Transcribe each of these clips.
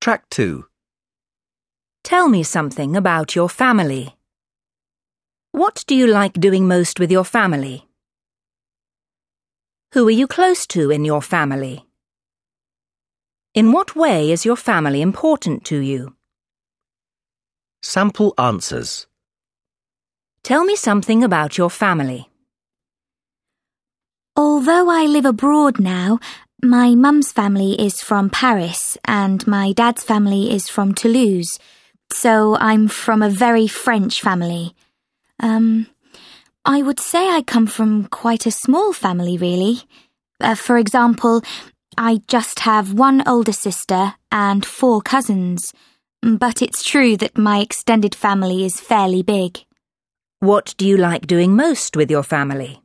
Track 2. Tell me something about your family. What do you like doing most with your family? Who are you close to in your family? In what way is your family important to you? Sample answers. Tell me something about your family. Although I live abroad now, my mum's family is from Paris and my dad's family is from Toulouse, so I'm from a very French family. Um, I would say I come from quite a small family, really. Uh, for example, I just have one older sister and four cousins, but it's true that my extended family is fairly big. What do you like doing most with your family?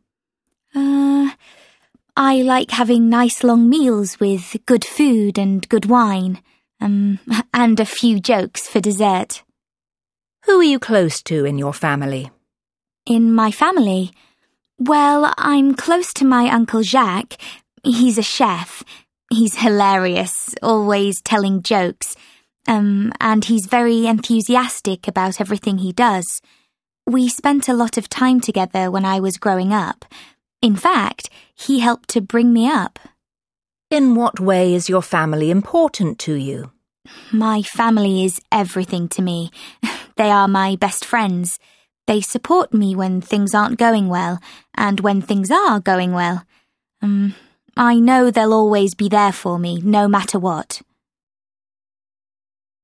I like having nice long meals with good food and good wine, um, and a few jokes for dessert. Who are you close to in your family? In my family? Well, I'm close to my Uncle Jacques. He's a chef. He's hilarious, always telling jokes. Um, and he's very enthusiastic about everything he does. We spent a lot of time together when I was growing up. In fact, he helped to bring me up. In what way is your family important to you? My family is everything to me. They are my best friends. They support me when things aren't going well, and when things are going well. Um, I know they'll always be there for me, no matter what.